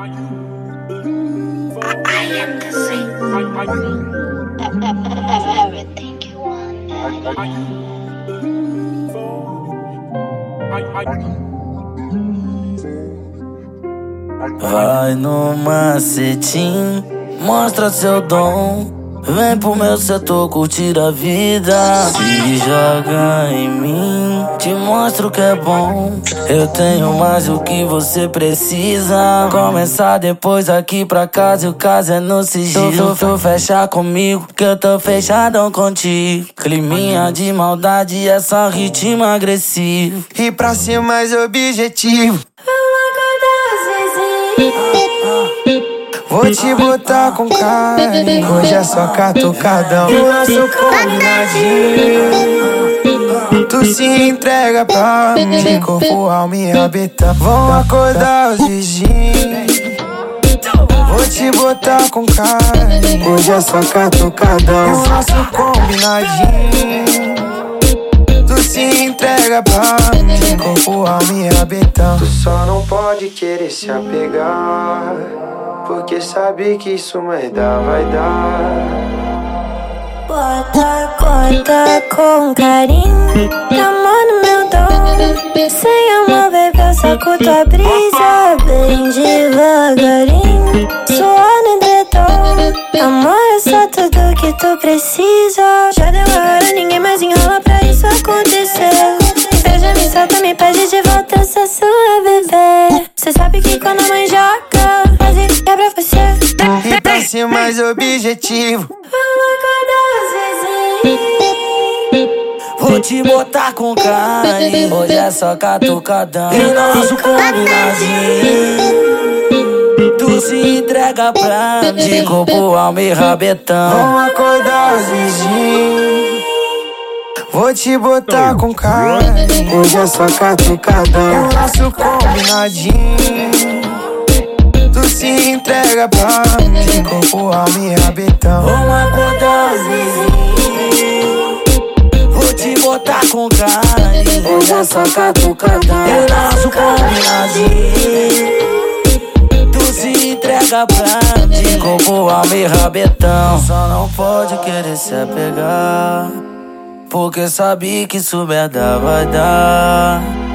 I am the same. Everything you want. Vai no macetim, mostra seu dom. Vem pro meu setor curtir a vida. Se joga em mim, te mostro que é bom. Eu tenho mais o que você precisa. Começar depois aqui pra casa e o caso é no sigilo. Tu, tu fecha comigo, que eu tô fechado contigo. Climinha de maldade é só ritmo agressivo. E pra ser mais objetivo. Vou te botar com carne. Hoje é só catucadão. O nosso combinadinho. Se entrega pra mim. Corpo, alma e. Vão acordar os vizinhos. Vou te botar com carne. Hoje é só catucadão. O nosso combinadinho. Tu se entrega pra mim. Corpo, alma e. Tu só não pode querer se apegar. Porque sabe que isso mais dá, vai dar. Bota, bota com carinho. Amor no meu dom. Sem amor, baby, eu saco tua brisa. Bem devagarinho. Suor no dedão. Amor é só tudo que tu precisa. Já deu a hora, ninguém mais enrola pra isso acontecer. Beija, me solta, me pede de volta, sou sua bebê. Cê sabe que quando a mãe joga, faz e quebra você. E pra ser mais objetivo. Vou te botar com carne. Hoje é só catucadão. E nosso combinadinho. Tu se entrega pra mim. De corpo, alma e rabetão. Vão acordar os vizinhos. Vou te botar com carne. Hoje é só catucadão. O nosso combinadinho. Tu se entrega pra mim. De corpo, alma e rabetão. Vamos acordar os vizinhos. Botar com carne. Hoje é só catucadão. É nosso combinadinho. Tu se entrega pra mim. Corpo, alma e rabetão. Só não pode querer se apegar. Porque sabe que isso merda vai dar.